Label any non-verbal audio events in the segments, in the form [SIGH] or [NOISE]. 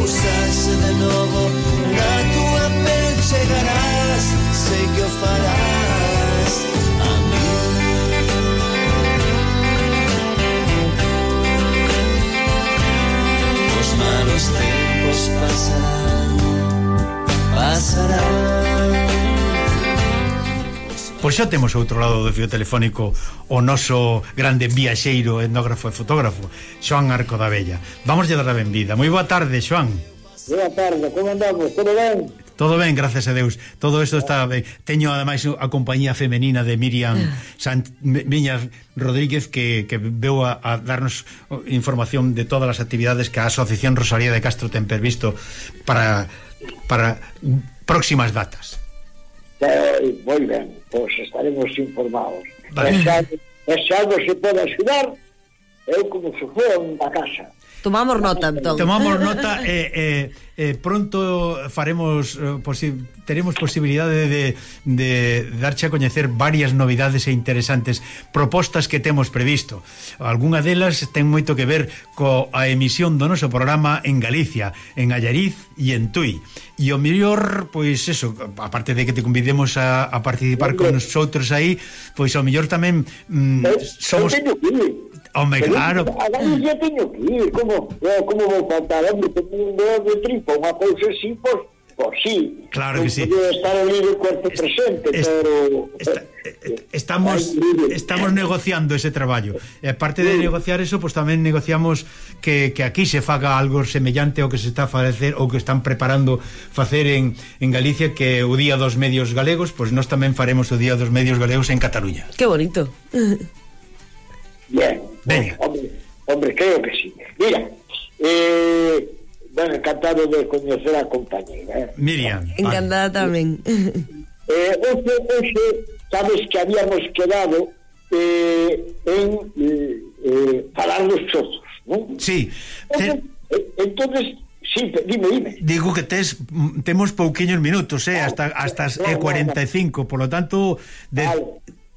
ouça. Pois xa temos outro lado do fio telefónico o noso grande viaxeiro, etnógrafo e fotógrafo, Xoan Arco da Bella. Vamos lle dar a benvida. Moi boa tarde, Xoan. Boa tarde, como andamos? Todo ben? Todo ben, gracias a Deus. Todo isto está ah. ben. Teño ademais a compañía femenina de Miriam ah. Sant... Miña Rodríguez que, que veu a, a darnos información de todas as actividades que a Asociación Rosalía de Castro ten previsto para para próximas datas eh, moi ben, pois estaremos informados. Vale. E se algo se pode axudar, eu como se fue a casa. Tomamos nota, entón. Tomamos [LAUGHS] nota e eh, eh, eh, pronto faremos eh, posi teremos posibilidade de, de darche a coñecer varias novidades e interesantes propostas que temos previsto. Algúna delas ten moito que ver coa emisión do noso programa en Galicia, en Allariz e en Tui. E o mellor, pois eso, aparte de que te convidemos a, a participar con nosotros aí, pois o mellor tamén mm, somos... Home, claro. A Galicia teño que ir, como, eh, como vou faltar, hombre, teño un dedo de tripa, unha cousa así, pois, por sí. Claro que sí. Estar ali o cuerpo presente, es, pero esta, eh, eh, estamos estamos negociando ese traballo. E eh, aparte de negociar eso, pues tamén negociamos que, que aquí se faga algo semellante ao que se está a facer ou que están preparando facer en, en Galicia que o Día dos Medios Galegos, pois pues nós tamén faremos o Día dos Medios Galegos en Cataluña. Qué bonito. Bien. Veña. Hombre, hombre, creo que sí. Mira, eh, ben encantado de coñecer a compañera. Eh? Miriam. Encantada tamén. Eh, hoxe, hoxe, sabes que habíamos quedado eh, en eh, eh, falar dos chozos, non? Sí. Entonces, Te... Eh, entonces Sí, dime, dime. Digo que tes, temos pouquiños minutos, eh, hasta, hasta as no, 45 no, no. por lo tanto, de, vale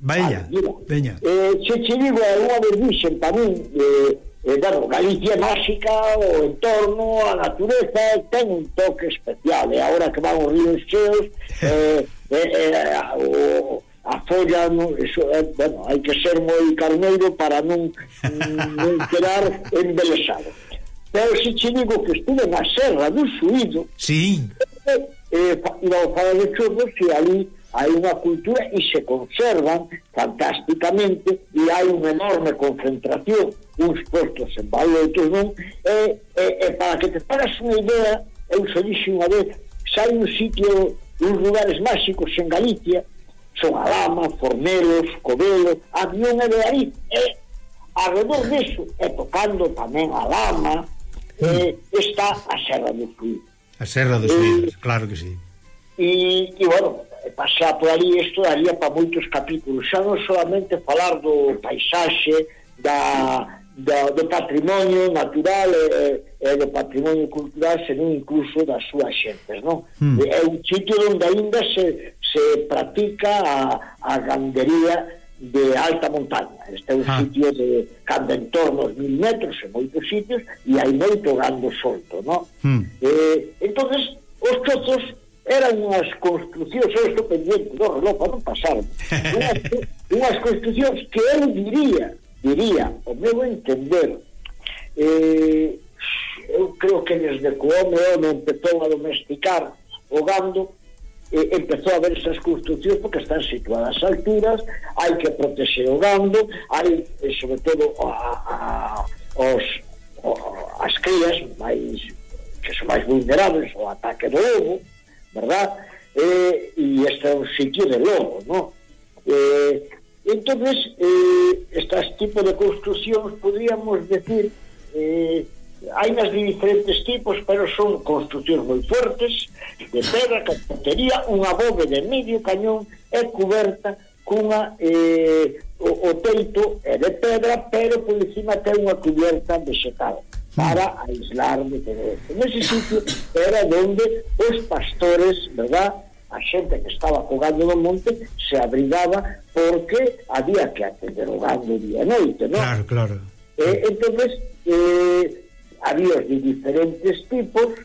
Baina, veña. Eh, se che digo, é unha dixen para mí, eh, eh, bueno, Galicia máxica, o entorno, a natureza, ten un toque especial, eh, e agora que van os ríos cheos, [LAUGHS] eh, eh, eh, o, a folla, no, eso, eh, bueno, hai que ser moi carneiro para non, non [LAUGHS] quedar embelesado. Pero se che digo que estuve na Serra do Suído, sí. eh, eh, iba a falar de churros e ali hai unha cultura e se conservan fantásticamente e hai unha enorme concentración uns postos en balde outros non e, e, e para que te paras unha idea eu se dixe unha vez sai un sitio uns lugares máxicos en Galicia son Alama, Fornelos, Covelo Avión e aí, e alrededor disso e tocando tamén Alama eh, está a Serra do Suíz a Serra dos Suíz, claro que sí. e, e bueno, e pasar por ali isto daría para moitos capítulos xa non solamente falar do paisaxe da, da, do patrimonio natural e, e, do patrimonio cultural senón incluso das súas xentes non? Mm. é un sitio onde ainda se, se practica a, a gandería de alta montaña este é un ah. sitio de cando en torno aos mil metros en moitos sitios e hai moito gando solto non? Mm. Eh, entonces os chozos eran unhas construccións, eu estou pendiente do reloj para non pasar, [LAUGHS] unhas, unhas construcións que eu diría, diría, o meu entender, eh, eu creo que desde que o home non empezou a domesticar o gando, eh, empezou a ver esas construccións porque están situadas a alturas, hai que proteger o gando, hai, eh, sobre todo, a, a, os, a, as crías máis que son máis vulnerables ao ataque do lobo, ¿verdad? Eh, y hasta un sitio de lobo, ¿no? Eh, entonces, eh, estas tipos de construccións, podríamos decir, eh, hai nas de diferentes tipos, pero son construccións moi fuertes, de pedra, carpintería, unha bóveda de medio cañón é coberta cunha eh, o, o teito é de pedra, pero por encima ten unha cubierta vegetal para aislar de Tereza. Nese sitio era donde os pastores, verdad, a xente que estaba cogando no monte se abrigaba porque había que atender o gando día e noite, non? Claro, claro. Eh, entonces eh, había de diferentes tipos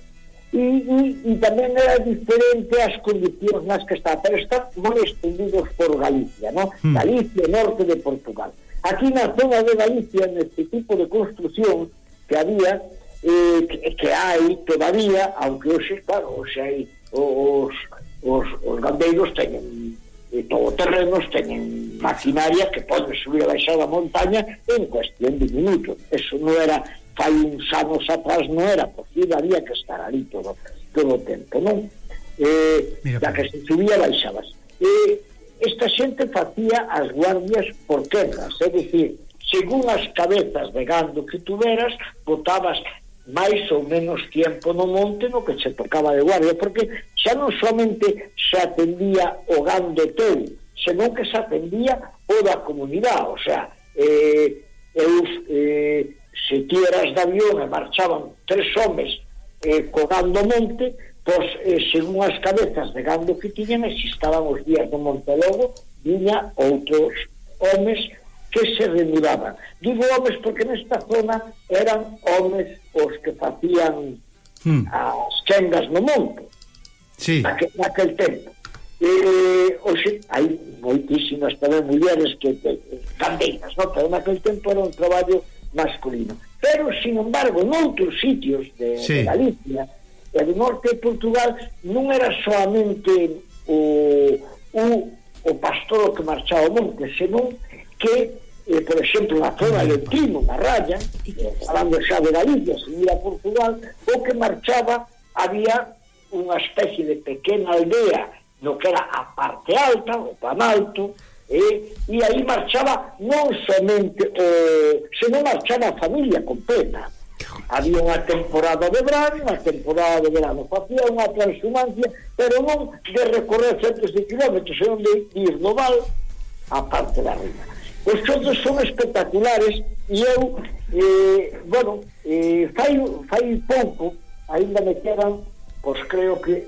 e, e, e tamén era diferente as condicións nas que está, pero están moi extendidos por Galicia, non? Hmm. Galicia, norte de Portugal. Aquí na zona de Galicia, neste tipo de construcción, que había eh, que, que hai todavía, aunque hoxe, claro, hoxe hai os, os, os gandeiros teñen e todo terrenos teñen maquinaria que pode subir a baixar a montaña en cuestión de minutos. Eso non era, fai uns anos atrás non era posible, había que estar ali todo, todo o tempo, non? Eh, Mira, da que se subía baixabas. E eh, esta xente facía as guardias por quebras, é dicir, según as cabezas de gando que tuveras, botabas máis ou menos tiempo no monte no que se tocaba de guardia, porque xa non somente se atendía o gando teu, senón que se atendía o da comunidade, o sea, eh, eu, eh, se ti eras de avión e marchaban tres homes eh, co gando monte, pois eh, según as cabezas de gando que tiñan, existaban os días do Montelogo, viña outros homes que se remudaban. Digo homes porque nesta zona eran homes os que facían hmm. as quendas no monte. Sí. Naquel, naquel tempo. E, oxe, hai moitísimas tamén mulleres que, que candeiras, no? pero naquel tempo era un traballo masculino. Pero, sin embargo, noutros sitios de, sí. de Galicia e do norte de Portugal non era soamente o, o, o pastor que marchaba ao monte, senón que eh, por exemplo, na zona de Trino, na Raya, falando xa de Galicia, subir a Portugal, o que marchaba había unha especie de pequena aldea no que era a parte alta, o Panalto, eh, e aí marchaba non somente, eh, senón marchaba a familia completa. Había unha temporada de verano, unha temporada de verano. Facía unha transhumancia, pero non de recorrer centros de kilómetros, senón de ir no val a parte da riba. Os outros son espectaculares e eu, eh, bueno, eh, fai, fai pouco, ainda me quedan, pois creo que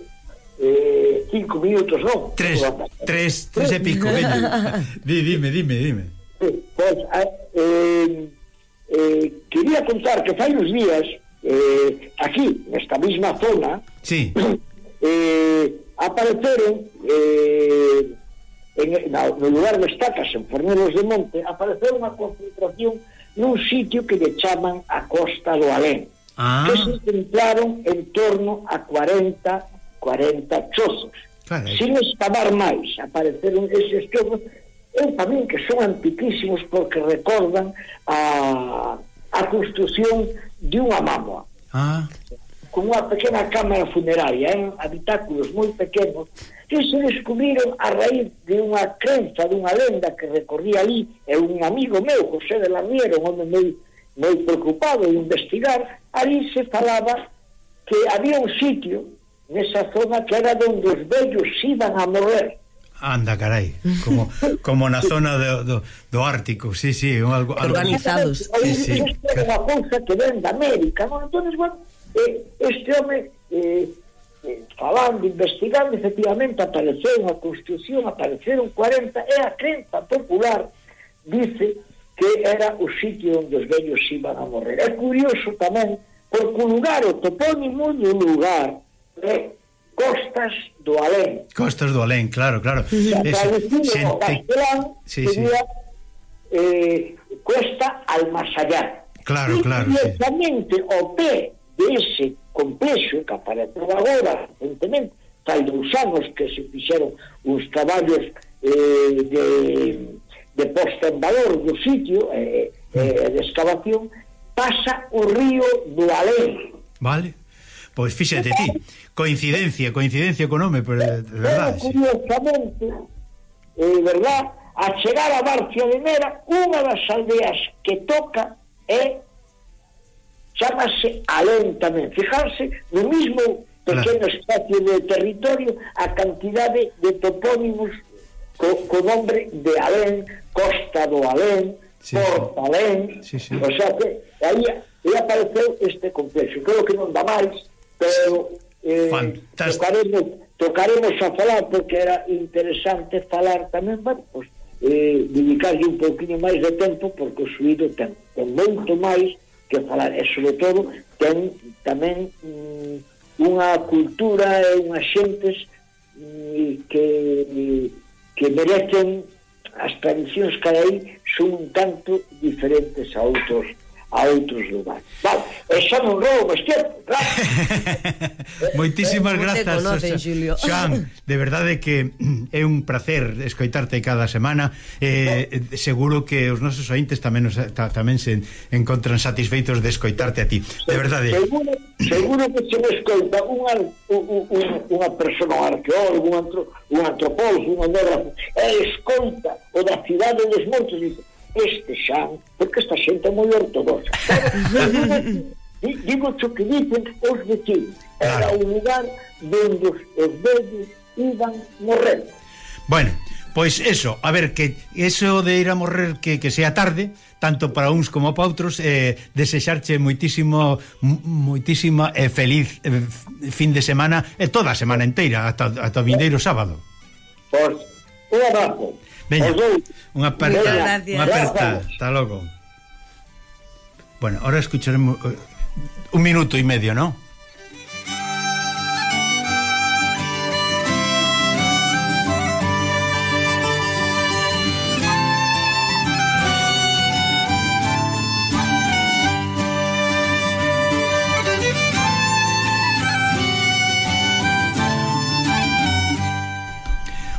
eh, cinco minutos, non? Tres, tres, tres e pico, [LAUGHS] Di, dime, dime, dime. Eh, pois, eh, eh, quería contar que fai uns días, eh, aquí, nesta mesma zona, sí. [COUGHS] eh, apareceron... Eh, en, na, no lugar de estacas en Fornelos de Monte apareceu unha concentración nun sitio que lle chaman a Costa do Alén ah. que se encontraron en torno a 40 40 chozos Carai. sin excavar máis apareceron eses chozos eu para que son antiquísimos porque recordan a, a construción de unha mámoa ah con unha pequena cámara funeraria, en habitáculos moi pequenos, que se descubriron a raíz de unha crenza, dunha lenda que recorría ali, e un amigo meu, José de la Riera, un home moi, moi preocupado de investigar, ali se falaba que había un sitio nesa zona que era donde os vellos iban a morrer. Anda, carai, como, como na zona do, do, do Ártico, sí, sí, algo... algo... Organizados. Sí, sí. Unha cousa que ven da América, non? entón, bueno, eh, este home eh, eh, falando, investigando efectivamente apareceu a construcción apareceron 40 e a crenza popular dice que era o sitio onde os vellos iban a morrer é curioso tamén porque o lugar o topónimo do lugar é Costas do Alén Costas do Alén, claro, claro e a traducción no castelán sí, sería eh, sí. Eh, Cuesta al Masallá Claro, e, claro. Directamente sí. o pé ese complexo que apareceu agora recentemente fai dous anos que se fixeron uns traballos eh, de, de posta en valor do sitio eh, eh, de excavación pasa o río do Alén. Vale. Pois fíxate ti, coincidencia, coincidencia con nome, pero de verdade. Pero, curiosamente, eh, verdad, a chegar a Barcia de Mera, unha das aldeas que toca é chamase alentamento. Fijarse no mismo pequeno claro. espacio de territorio a cantidade de topónimos co, co nombre de Alén, Costa do Alén, sí, porta Alén, sí, sí. o sea que aí, aí apareceu este complexo. Creo que non dá máis, pero eh, Fantástico. tocaremos, tocaremos a falar porque era interesante falar tamén, bueno, pues, eh, dedicarlle un pouquinho máis de tempo porque o suído ten, ten moito máis que falar. E sobre todo ten tamén mm, unha cultura e unhas xentes mm, que que merecen as tradicións que hai son un tanto diferentes a outros a outros lugares. Vale, e xa non roubo máis tempo, claro. [LAUGHS] Moitísimas eh, grazas, conocen, Xulio. De verdade que é un placer escoitarte cada semana. Eh, no. seguro que os nosos ointes tamén os, ta, tamén se encontran satisfeitos de escoitarte a ti. De verdade. Seguro, seguro que se me escoita unha, unha, unha persona, un arqueólogo, un, antro, un antropólogo, un etnógrafo, e escoita o da cidade dos montes, dice, este xa, porque esta xente é moi ortodoxa. [LAUGHS] digo xo que dicen os vecinos, era o lugar donde os, os vellos iban morrer. Bueno, pois eso, a ver, que eso de ir a morrer que, que sea tarde, tanto para uns como para outros, eh, desexarche moitísimo, moitísima e eh, feliz eh, fin de semana, e eh, toda a semana inteira, ata, ata o vindeiro sábado. Pois, un abrazo. Veña, unha aperta, unha aperta, está logo. Bueno, ahora escucharemos eh, un minuto y medio, ¿no?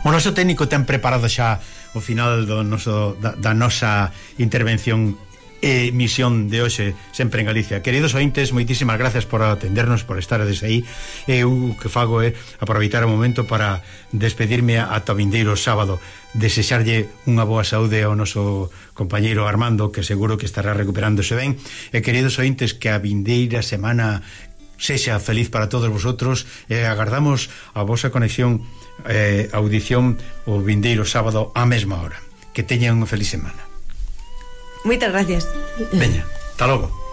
O noso técnico ten preparado xa o final do noso, da, da nosa intervención e misión de hoxe sempre en Galicia. Queridos ointes, moitísimas gracias por atendernos, por estar desde aí. Eu que fago é aproveitar o momento para despedirme ata vindeiro sábado, desexarlle unha boa saúde ao noso compañeiro Armando, que seguro que estará recuperándose ben. E queridos ointes, que a vindeira semana sexa feliz para todos vosotros e agardamos a vosa conexión eh, audición o vindeiro sábado á mesma hora. Que teñan unha feliz semana. Moitas gracias. Veña, hasta logo.